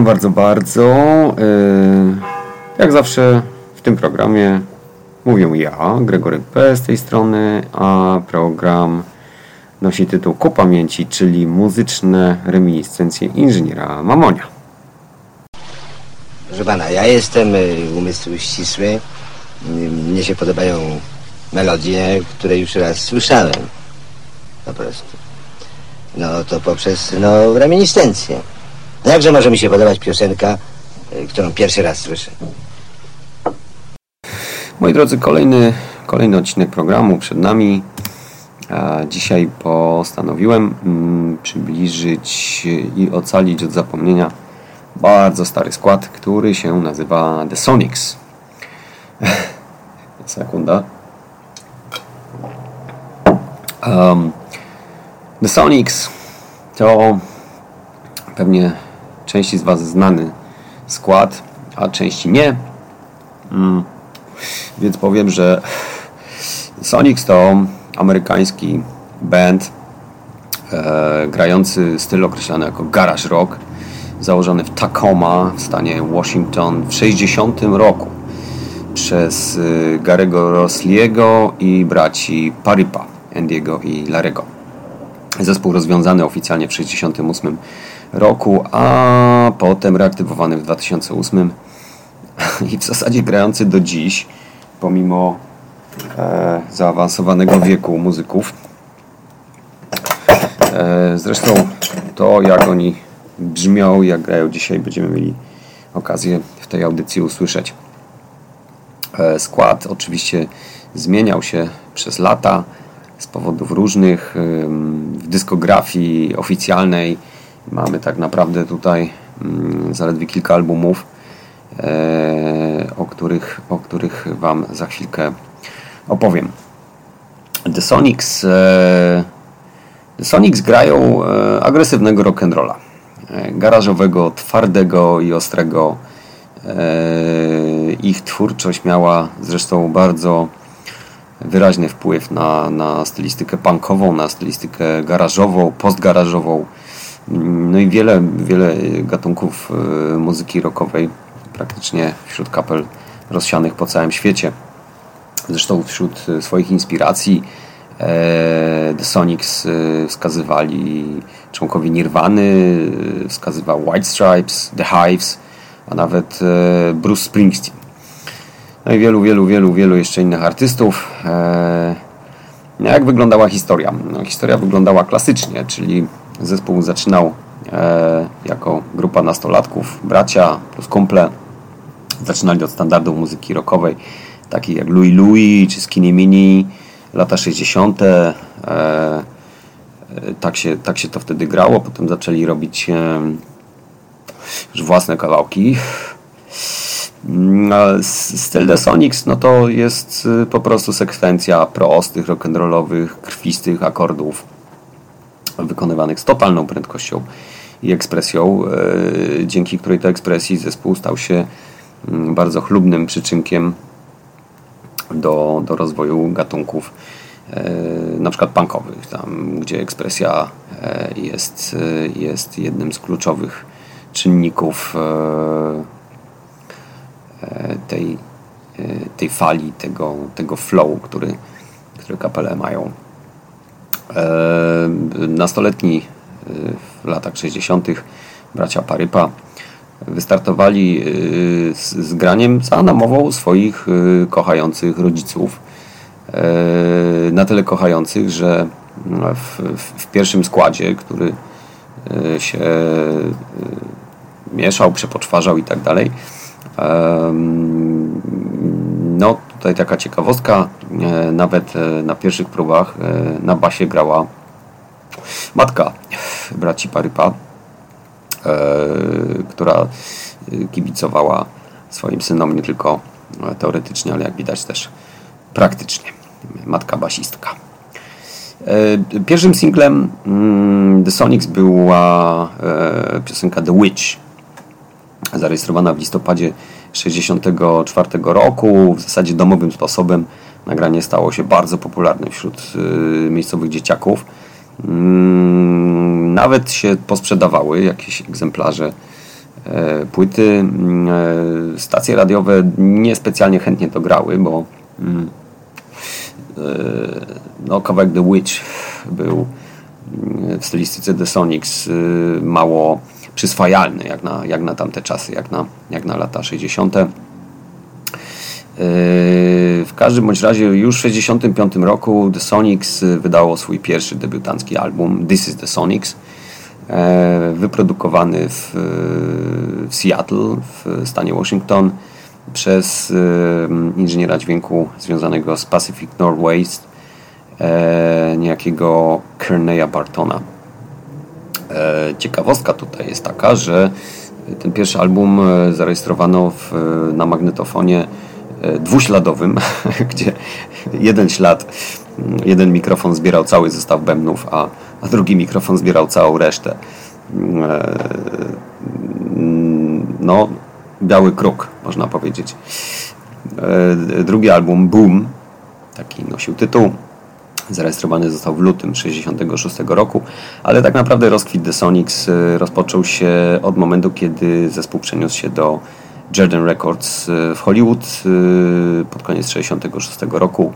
Witam bardzo, bardzo. E, jak zawsze w tym programie mówię ja, Gregory P. z tej strony, a program nosi tytuł Ku pamięci, czyli muzyczne reminiscencje inżyniera Mamonia. Proszę pana, ja jestem y, umysł ścisły. Y, Mnie się podobają melodie, które już raz słyszałem. Po prostu. No to poprzez, no, reminiscencję. No Jakże może mi się podobać piosenka, y, którą pierwszy raz słyszę? Moi drodzy, kolejny, kolejny odcinek programu przed nami. A dzisiaj postanowiłem mm, przybliżyć i ocalić od zapomnienia bardzo stary skład, który się nazywa The Sonics. Sekunda. Um, The Sonics to pewnie części z Was znany skład, a części nie. Mm. Więc powiem, że Sonics to amerykański band e, grający styl określany jako garage rock, założony w Tacoma w stanie Washington w 60 roku przez y, Garego Rosliego i braci Paripa, Andiego i Larego. Zespół rozwiązany oficjalnie w 68 roku, a potem reaktywowany w 2008 i w zasadzie grający do dziś, pomimo e, zaawansowanego wieku muzyków. E, zresztą to, jak oni brzmią, jak grają dzisiaj, będziemy mieli okazję w tej audycji usłyszeć. E, skład oczywiście zmieniał się przez lata z powodów różnych. W dyskografii oficjalnej mamy tak naprawdę tutaj mm, zaledwie kilka albumów, e, o których, o których Wam za chwilkę opowiem. The Sonics, e, The Sonics grają e, agresywnego rock'n'rolla. Garażowego, twardego i ostrego. Ich twórczość miała zresztą bardzo wyraźny wpływ na, na stylistykę punkową, na stylistykę garażową, postgarażową. No i wiele, wiele gatunków e, muzyki rockowej praktycznie wśród kapel rozsianych po całym świecie. Zresztą wśród e, swoich inspiracji e, The Sonics e, wskazywali członkowie Nirwany, e, wskazywał White Stripes, The Hives, a nawet e, Bruce Springsteen. No i wielu, wielu, wielu, wielu jeszcze innych artystów. Jak wyglądała historia? No, historia wyglądała klasycznie, czyli zespół zaczynał e, jako grupa nastolatków, bracia plus kumple. Zaczynali od standardów muzyki rockowej, takich jak Louis Louis czy Skinny Mini, lata 60. E, e, tak, się, tak się to wtedy grało. Potem zaczęli robić e, już własne kawałki. Mm, Styl The Sonics no to jest y, po prostu sekwencja prostych, rock'n'rollowych, krwistych akordów wykonywanych z totalną prędkością i ekspresją, e, dzięki której to ekspresji zespół stał się mm, bardzo chlubnym przyczynkiem do, do rozwoju gatunków e, na przykład punkowych, tam gdzie ekspresja jest, jest jednym z kluczowych czynników tej, e, tej fali, tego, tego flow, który, który kapele mają. E, Nastoletni e, w latach 60. bracia Parypa wystartowali e, z, z graniem za namową swoich e, kochających rodziców. E, Na tyle kochających, że w, w, w pierwszym składzie, który e, się e, mieszał, przepoczwarzał i tak dalej. No, tutaj taka ciekawostka, e, nawet e, na pierwszych próbach e, na basie grała matka braci Parypa, która kibicowała swoim synom nie tylko teoretycznie, ale jak widać też praktycznie. Matka basistka. Pierwszym singlem mm, The Sonics była piosenka The Witch, zarejestrowana w listopadzie 1964 roku. W zasadzie domowym sposobem nagranie stało się bardzo popularne wśród y, miejscowych dzieciaków. Mm, Nawet się posprzedawały jakieś egzemplarze e, płyty. Mm, stacje radiowe niespecjalnie chętnie to grały, bo mm, no, kawałek The Witch był w stylistyce The Sonics mało przyswajalny jak na, jak na tamte czasy, jak na, jak na lata 60. W każdym bądź razie już w 1965 roku The Sonics wydało swój pierwszy debiutancki album This is The Sonics e, wyprodukowany w, w Seattle w stanie Washington przez e, inżyniera dźwięku związanego z Pacific Northwest e, niejakiego Kerneya Bartona. Ciekawostka tutaj jest taka, że ten pierwszy album zarejestrowano w, na magnetofonie E, dwuśladowym, gdzie jeden ślad, jeden mikrofon zbierał cały zestaw bębnów, a, a drugi mikrofon zbierał całą resztę. E, no, biały kruk, można powiedzieć. E, drugi album, Boom, taki nosił tytuł, zarejestrowany został w lutym 1966 roku, ale tak naprawdę rozkwit The Sonics rozpoczął się od momentu, kiedy zespół przeniósł się do Jordan Records y, w Hollywood y, pod koniec 1966 roku,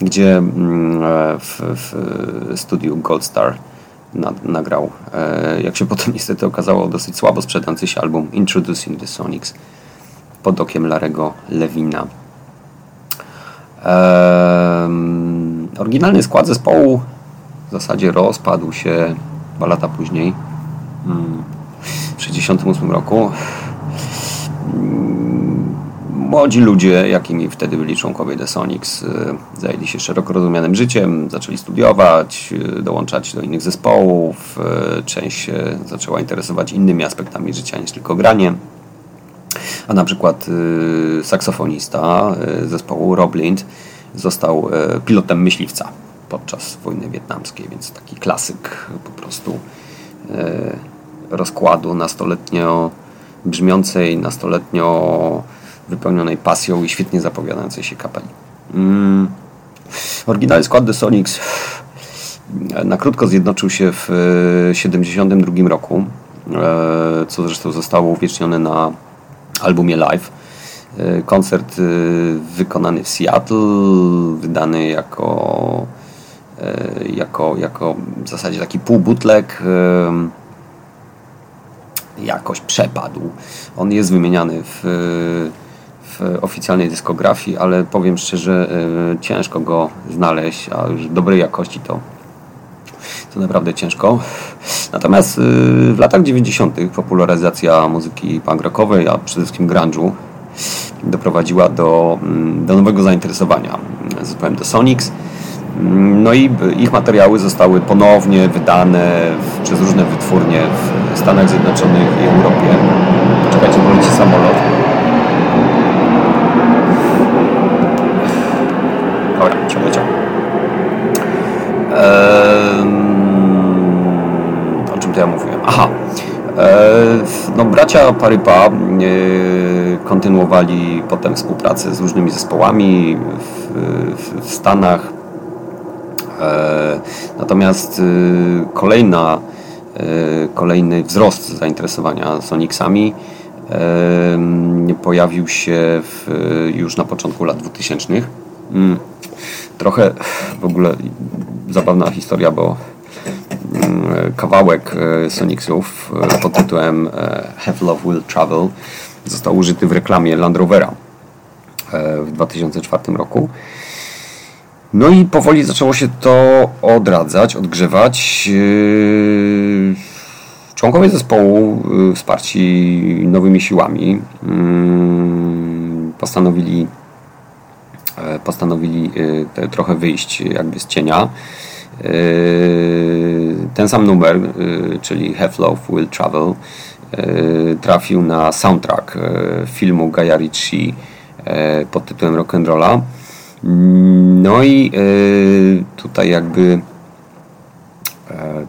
gdzie mm, e, w, w studiu Gold Star nagrał, e, jak się potem niestety okazało, dosyć słabo sprzedający się album Introducing the Sonics pod okiem Larego Lewina. Oryginalny skład zespołu w zasadzie rozpadł się dwa lata później, mm, w 1968 roku młodzi ludzie, jakimi wtedy byli członkowie The Sonics, y, zajęli się szeroko rozumianym życiem, zaczęli studiować, y, dołączać do innych zespołów. Y, część się zaczęła interesować innymi aspektami życia niż tylko granie. A na przykład saksofonista zespołu Rob Lind został pilotem myśliwca podczas wojny wietnamskiej, więc taki klasyk po prostu rozkładu nastoletnio brzmiącej, nastoletnio wypełnionej pasją i świetnie zapowiadającej się kapeli. Mm. Oryginalny skład The Sonics na krótko zjednoczył się w 1972 roku, e, co zresztą zostało uwiecznione na albumie live. E, koncert e, wykonany w Seattle, wydany jako, jako, jako w zasadzie taki półbutlek jakoś przepadł. On jest wymieniany w, w oficjalnej dyskografii, ale powiem szczerze, e, ciężko go znaleźć, a już dobrej jakości to, to naprawdę ciężko. Natomiast e, w latach 90. popularyzacja muzyki punk rockowej, a przede wszystkim grunge'u doprowadziła do, mm, do nowego zainteresowania zespołem The Sonics. No i ich materiały zostały ponownie wydane przez różne wytwórnie w Stanach Zjednoczonych i Europie. Poczekajcie, bo leci samolot. Dobra, ciągle, ciągle. Eee, o czym to ja mówiłem? Aha. Eee, no, bracia Parypa e, kontynuowali potem współpracę z różnymi zespołami w, w, w Stanach, E, natomiast kolejna, kolejny wzrost zainteresowania Sonicsami e, pojawił się w, już na początku lat 2000. Mm, trochę w ogóle zabawna historia, bo mm, kawałek e, Sonicsów pod tytułem Have Love Will Travel został użyty w reklamie Land Rovera w 2004 roku. No i powoli zaczęło się to odradzać, odgrzewać. Członkowie zespołu, wsparci nowymi siłami, yy, postanowili, e, postanowili trochę wyjść jakby z cienia. Ten sam numer, czyli Have Love Will Travel, trafił na soundtrack filmu Gaia Ritchie pod tytułem Rock'n'Rolla. No i tutaj jakby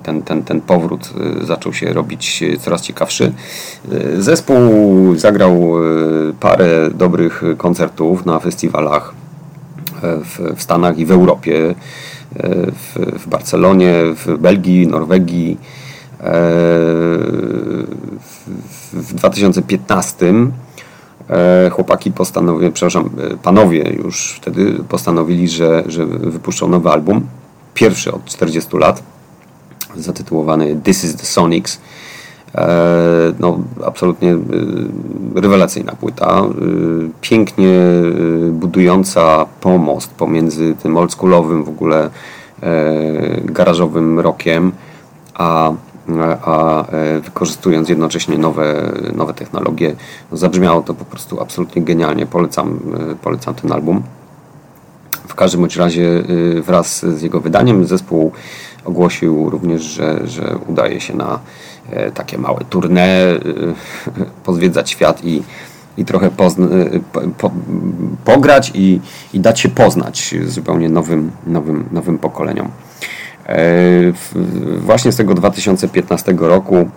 ten, ten, ten powrót zaczął się robić coraz ciekawszy. Zespół zagrał parę dobrych koncertów na festiwalach w, w Stanach i w Europie, w, w Barcelonie, w Belgii, Norwegii, w w 2015 e, chłopaki postanowili, przepraszam, e, panowie już wtedy postanowili, że, że wypuszczą nowy album, pierwszy od 40 lat, zatytułowany This is the Sonics. No, absolutnie rewelacyjna płyta, pięknie budująca pomost pomiędzy tym oldschoolowym w ogóle garażowym rockiem, a a e, wykorzystując jednocześnie nowe, nowe technologie. No, zabrzmiało to po prostu absolutnie genialnie. Polecam, e, polecam ten album. Każdym bądź razie e, wraz z jego wydaniem zespół ogłosił również, że, że udaje się na takie małe tournée, pozwiedzać świat i, i trochę pozna, po, pograć i, i dać się poznać zupełnie nowym, nowym, nowym pokoleniom. E, właśnie z tego 2015 roku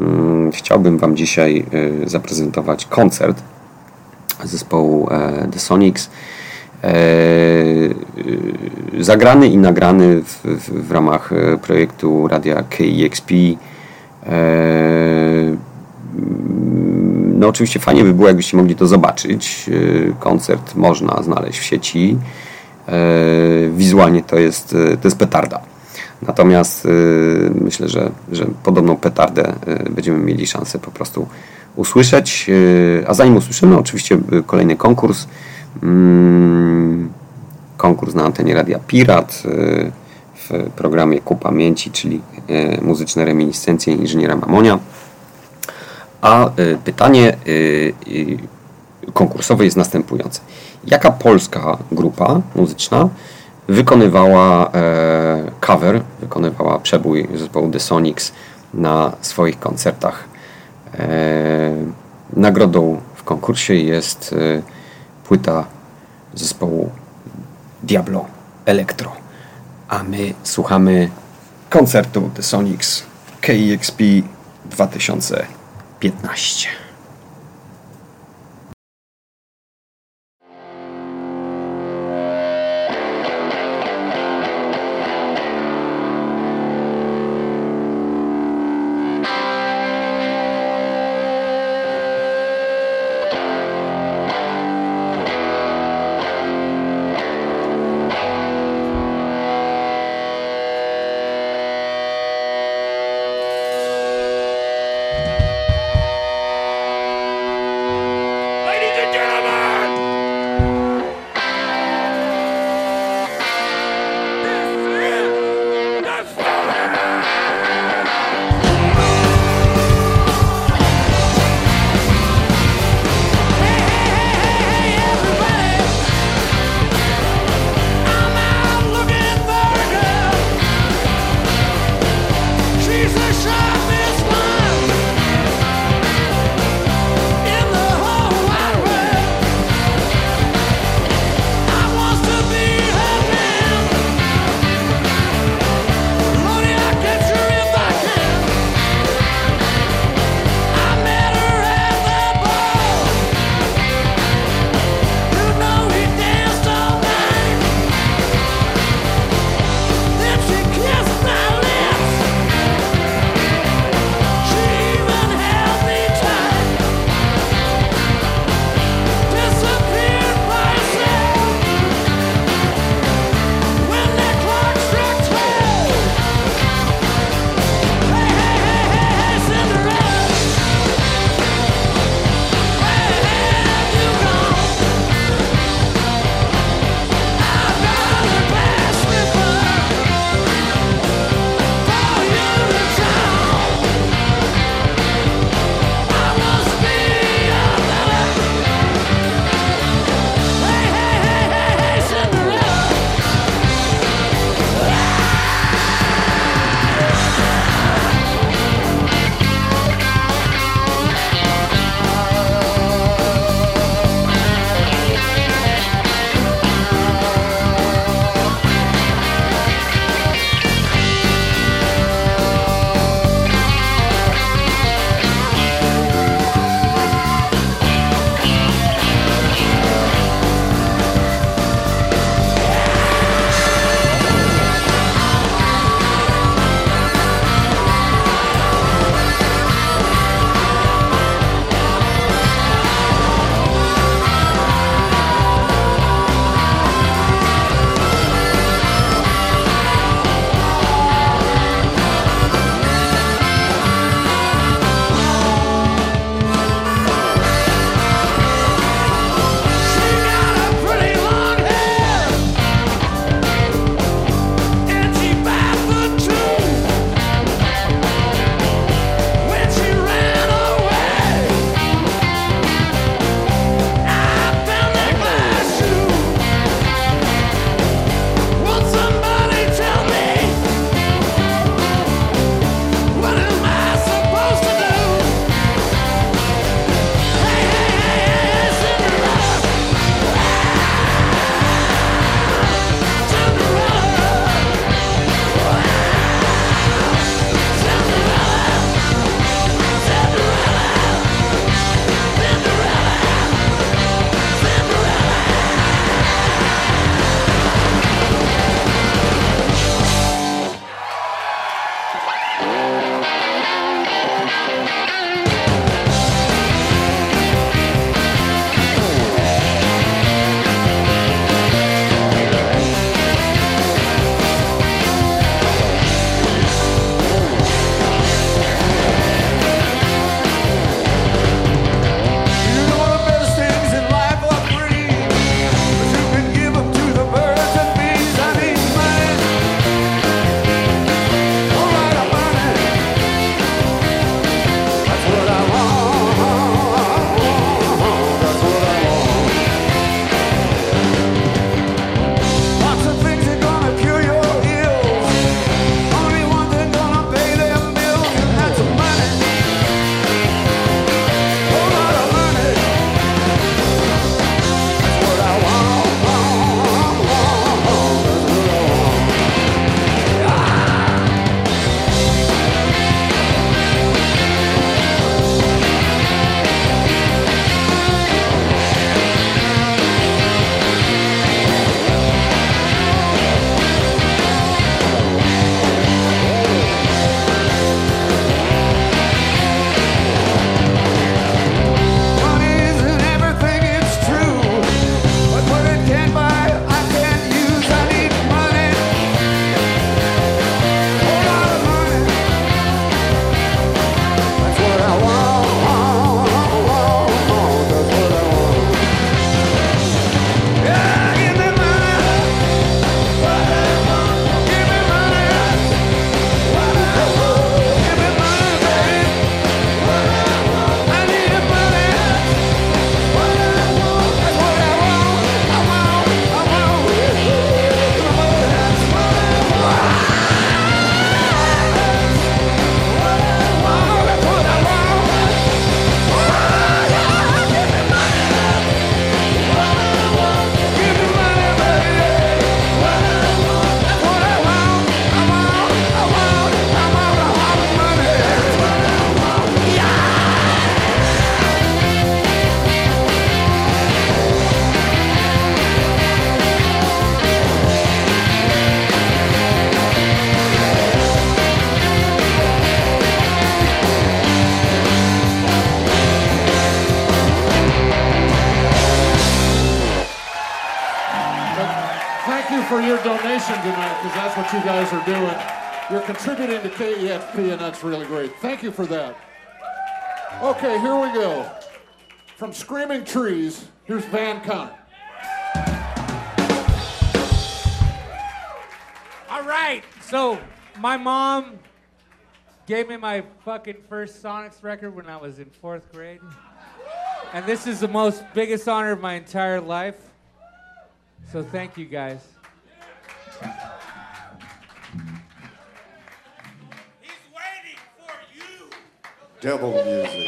mm, chciałbym Wam dzisiaj e, zaprezentować koncert zespołu e, The Sonics. Zagrany i nagrany w, w, w ramach projektu radia KEXP. No oczywiście fajnie by było, jakbyście mogli to zobaczyć. Koncert można znaleźć w sieci. Wizualnie to jest, to jest petarda. Natomiast myślę, że, że podobną petardę będziemy mieli szansę po prostu usłyszeć. A zanim usłyszymy, oczywiście kolejny konkurs. Mm, konkurs na antenie Radia Pirat w programie Ku Pamięci, czyli muzyczne reminiscencje inżyniera Mamonia. A pytanie konkursowe jest następujące. Jaka polska grupa muzyczna wykonywała e, cover, wykonywała przebój zespołu The Sonics na swoich koncertach. E, nagrodą w konkursie jest płyta zespołu Diablo Electro. A my słuchamy koncertu The Sonics KEXP 2015. Screaming Trees, here's Van Con. All right, so my mom gave me my fucking first Sonics record when I was in fourth grade. And this is the most biggest honor of my entire life. So thank you guys. He's waiting for you. Devil music.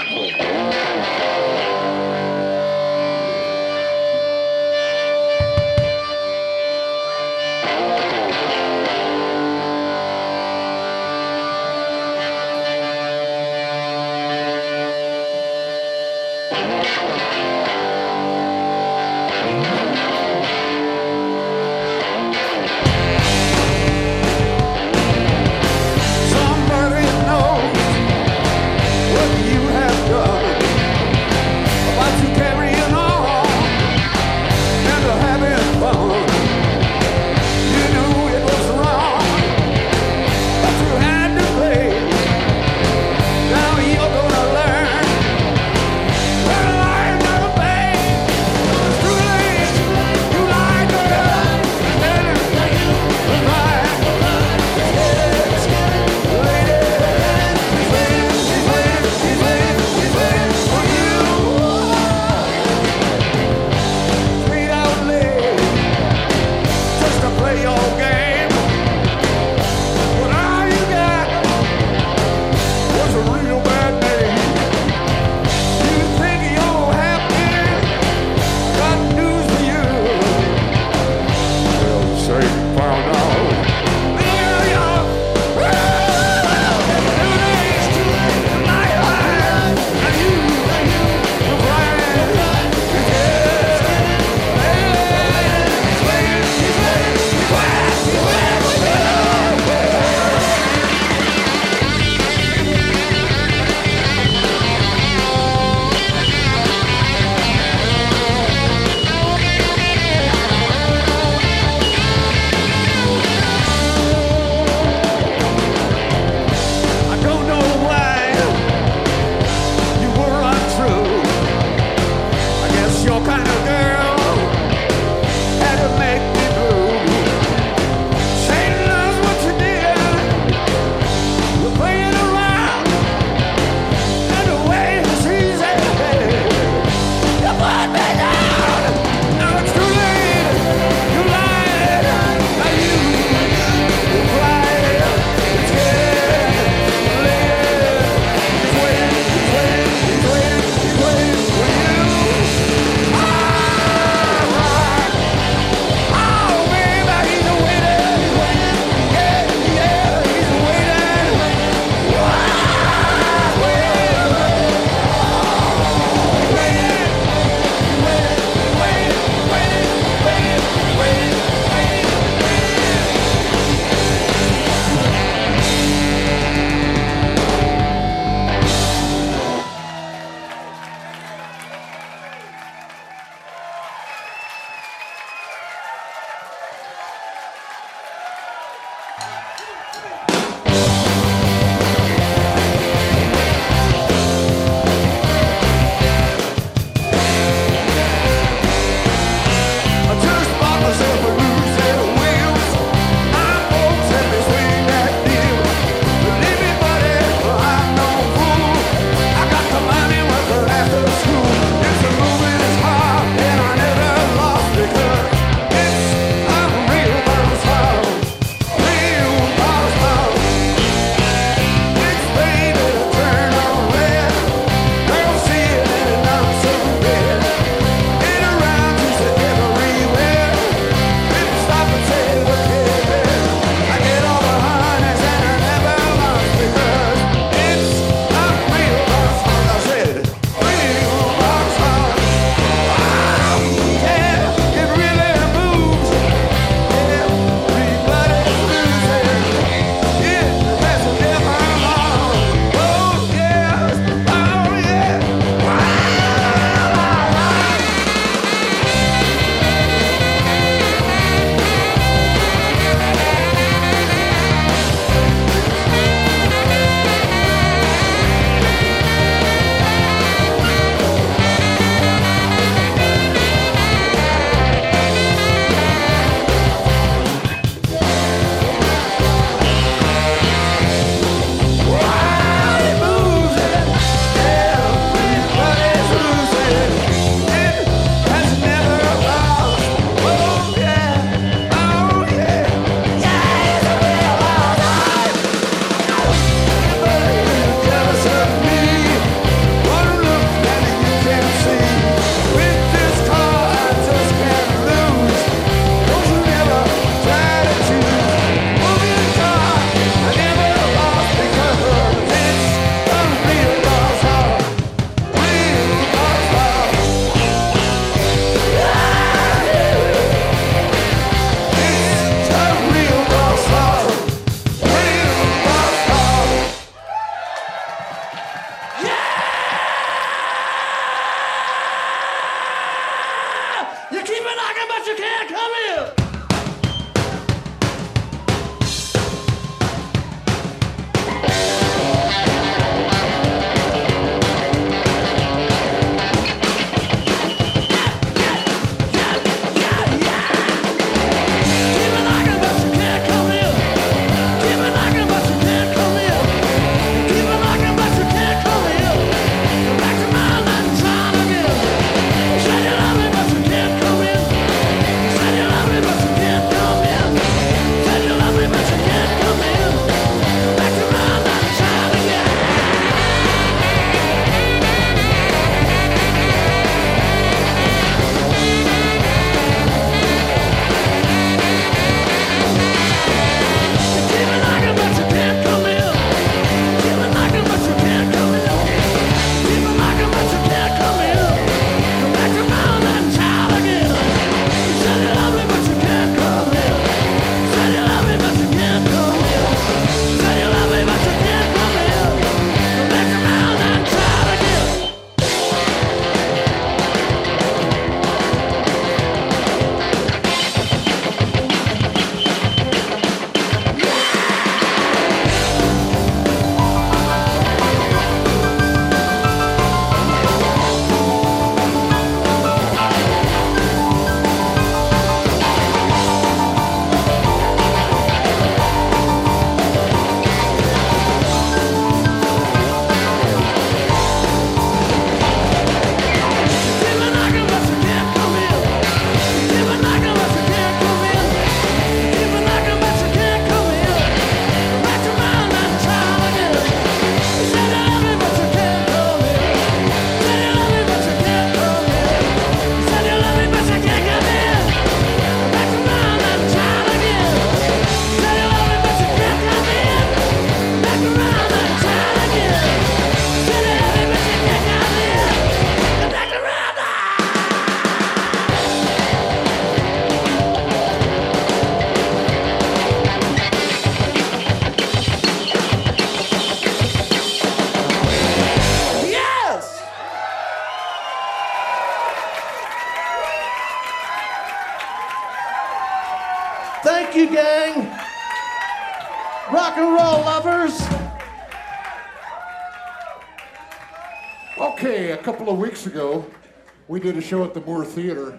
we did a show at the Moore Theater,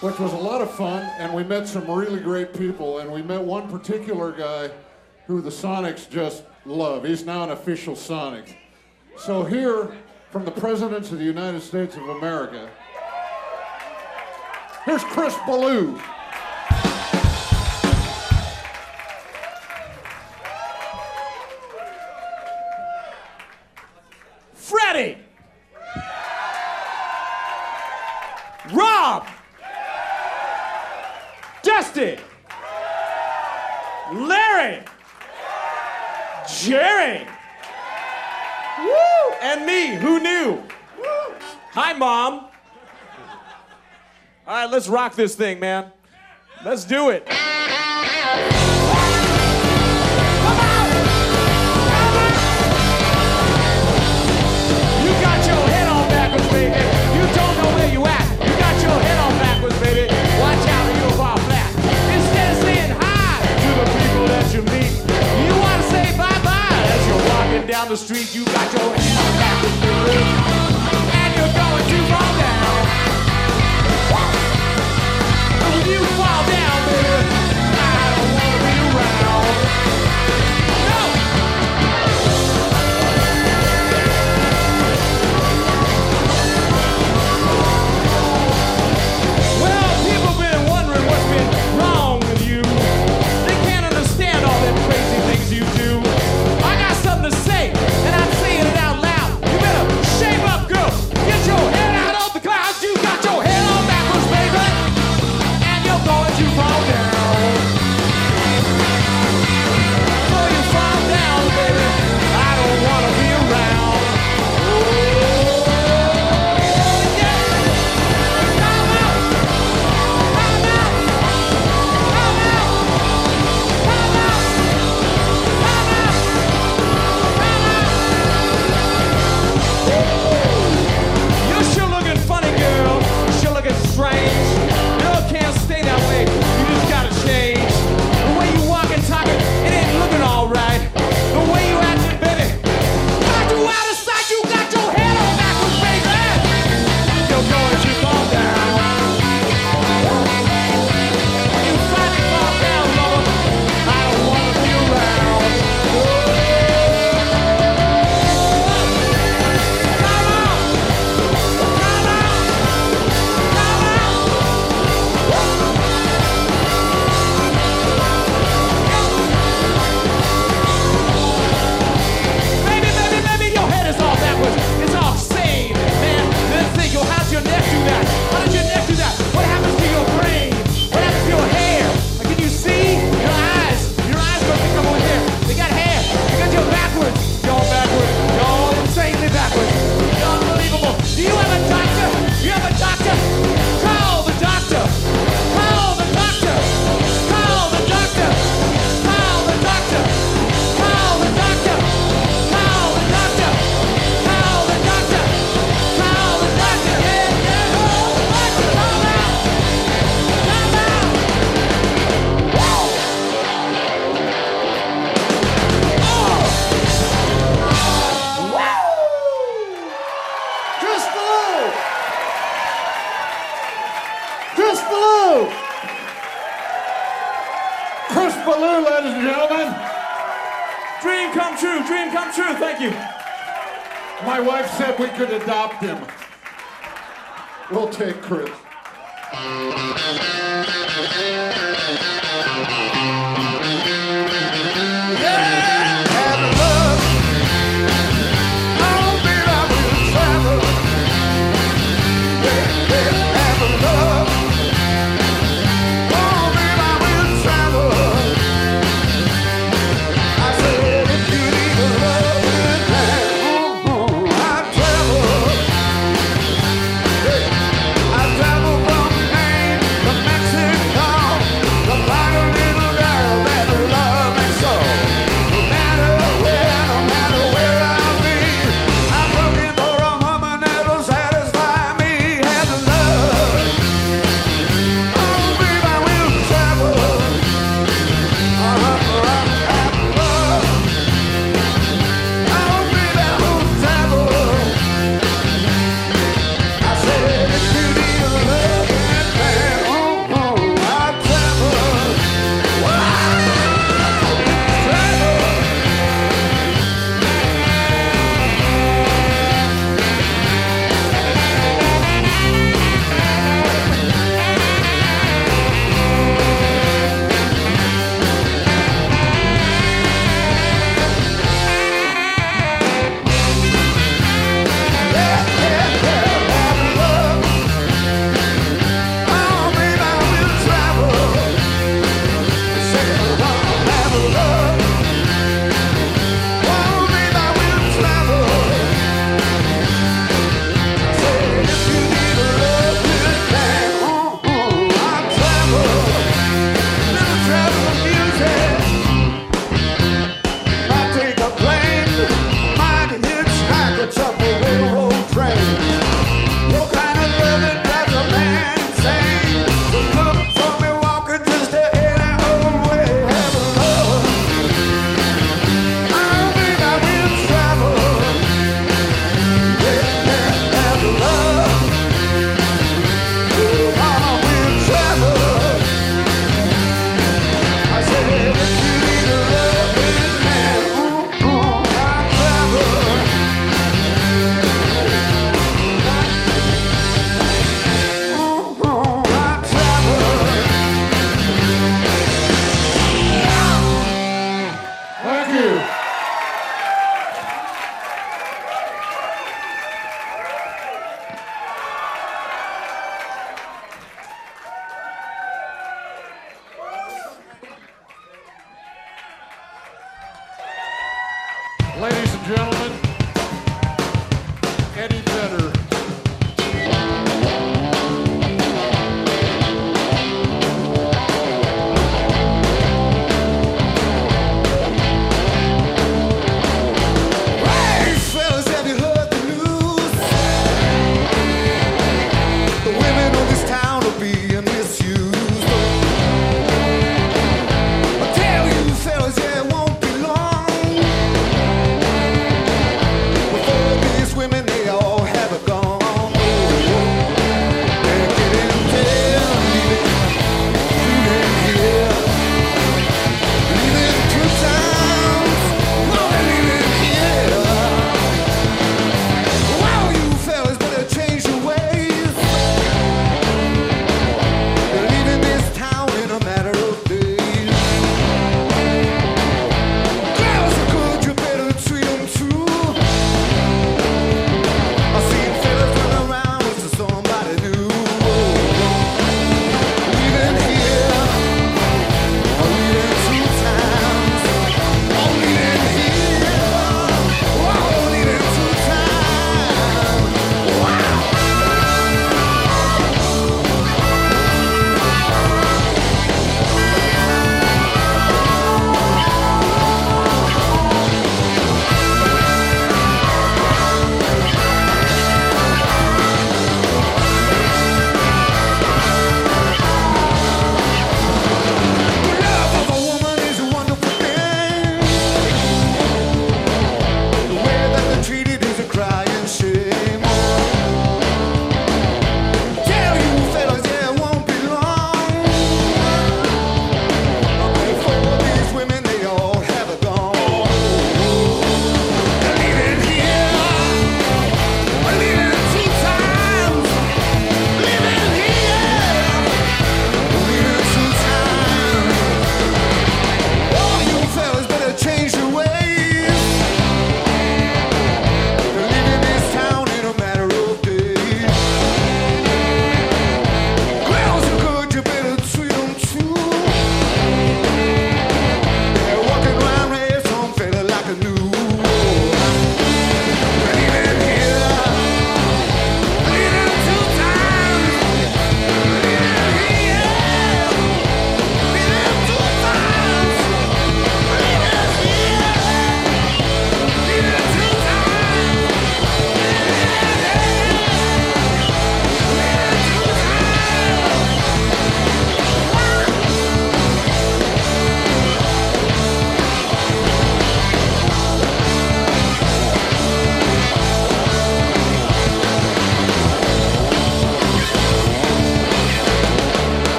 which was a lot of fun, and we met some really great people. And we met one particular guy who the Sonics just love. He's now an official Sonic. So, here from the Presidents of the United States of America, here's Chris Ballou. Justin, Larry, Jerry, woo, and me. Who knew? Hi, Mom. All right, let's rock this thing, man. Let's do it. the street, you got your hands back in the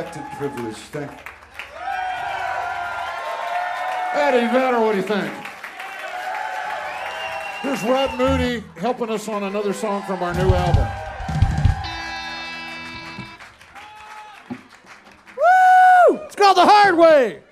unexpected privilege. Thank you. Eddie Vedder, what do you think? Here's Rob Moody helping us on another song from our new album. Woo! It's called The Hard Way.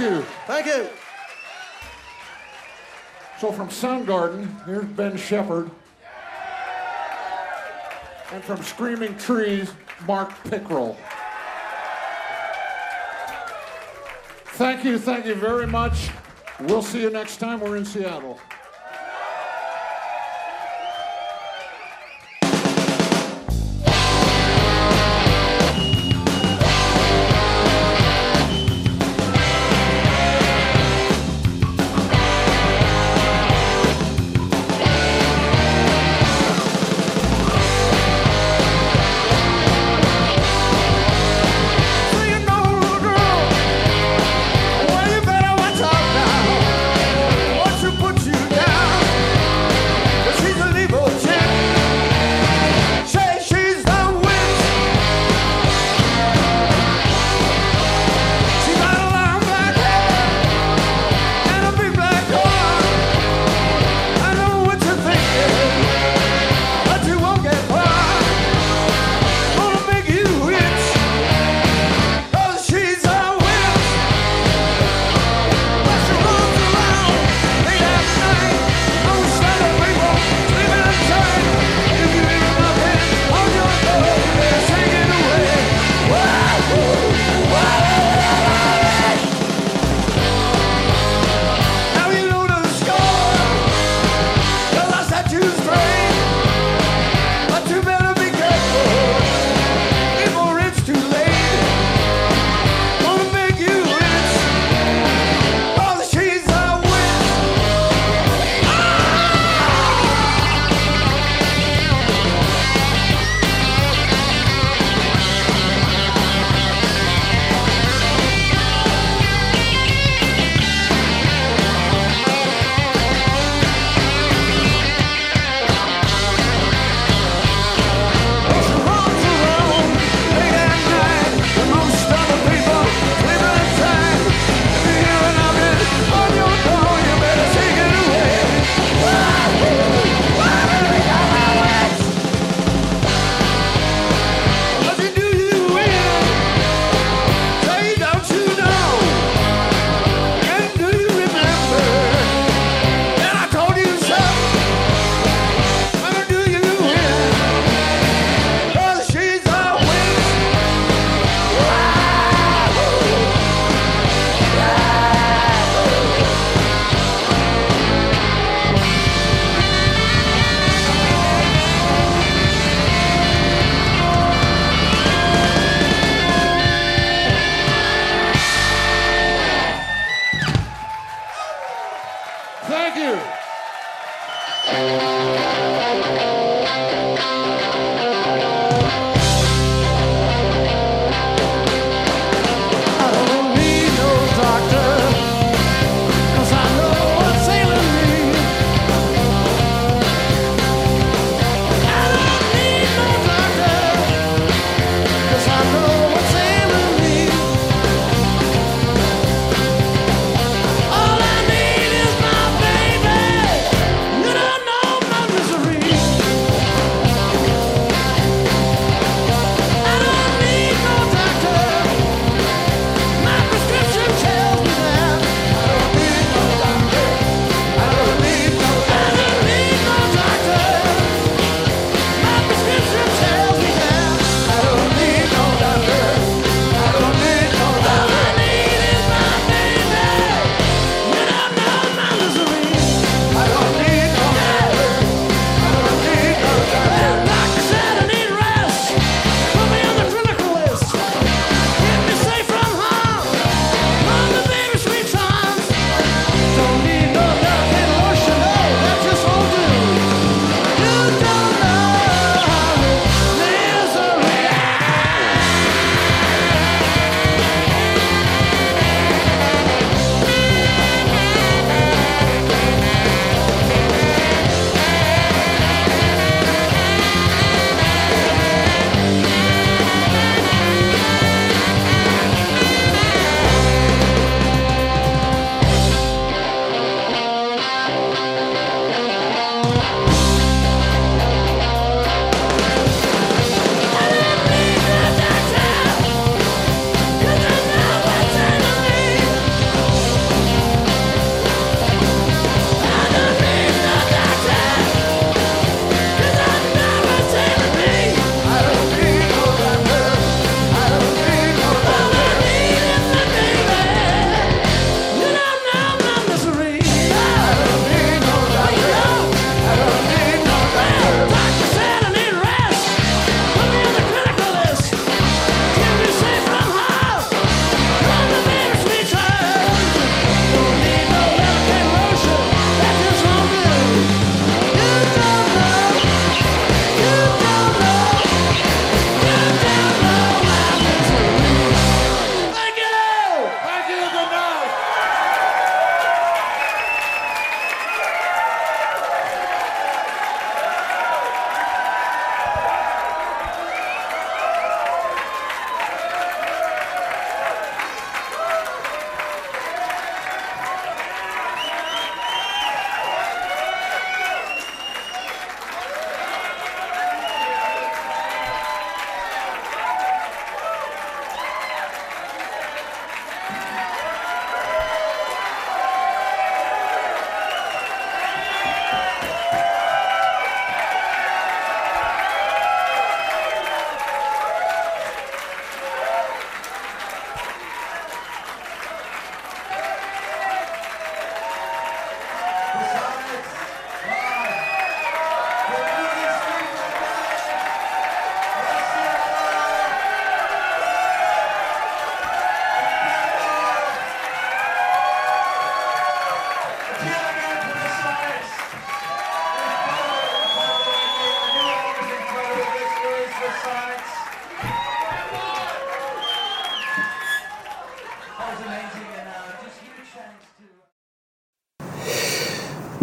You. Thank you. So from Soundgarden, here's Ben Shepherd. And from Screaming Trees, Mark Pickrell. Thank you, thank you very much. We'll see you next time. We're in Seattle.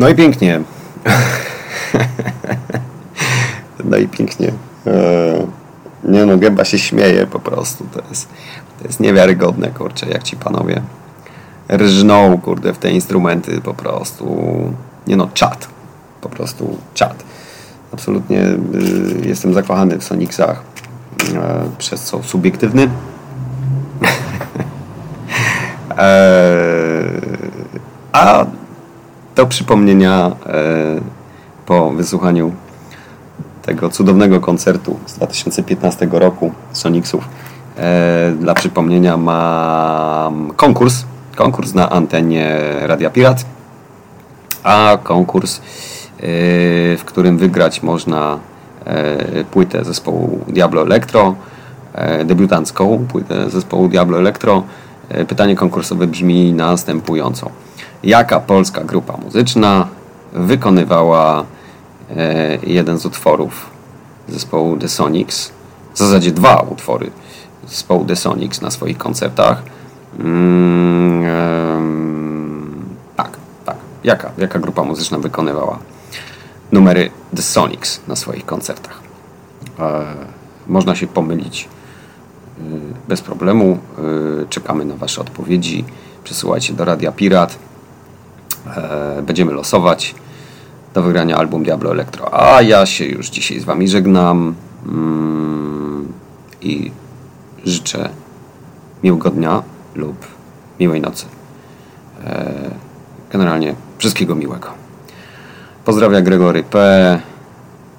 No i pięknie. No i pięknie. Eee, Nie no, gęba się śmieje po prostu. To jest, to jest niewiarygodne, kurczę, jak ci panowie rżną, kurde, w te instrumenty po prostu. Nie no, czad. Po prostu czad. Absolutnie y, jestem zakochany w Sonicsach, e, przez co subiektywny. Eee, a do przypomnienia e, po wysłuchaniu tego cudownego koncertu z 2015 roku Sonicsów. E, dla przypomnienia mam konkurs. Konkurs na antenie Radia Pirat. A konkurs, e, w którym wygrać można płytę zespołu Diablo Electro, debiutancką płytę zespołu Diablo Electro. Pytanie konkursowe brzmi następująco. Jaka polska grupa muzyczna wykonywała e, jeden z utworów zespołu The Sonics, w zasadzie dwa utwory zespołu The Sonics na swoich koncertach. Mm, tak, tak. Jaka, jaka grupa muzyczna wykonywała numery The Sonics na swoich koncertach? E, można się pomylić y, bez problemu. Y, Czekamy na Wasze odpowiedzi. Przesyłajcie do Radia Pirat. E, Będziemy losować do wygrania album Diablo Electro. A ja się już dzisiaj z Wami żegnam mm, i życzę miłego dnia lub miłej nocy. E, Generalnie wszystkiego miłego. Pozdrawia Gregory P.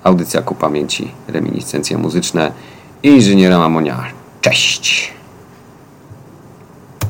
Audycja ku pamięci, reminiscencje muzyczne i inżyniera Mamonia. Cześć!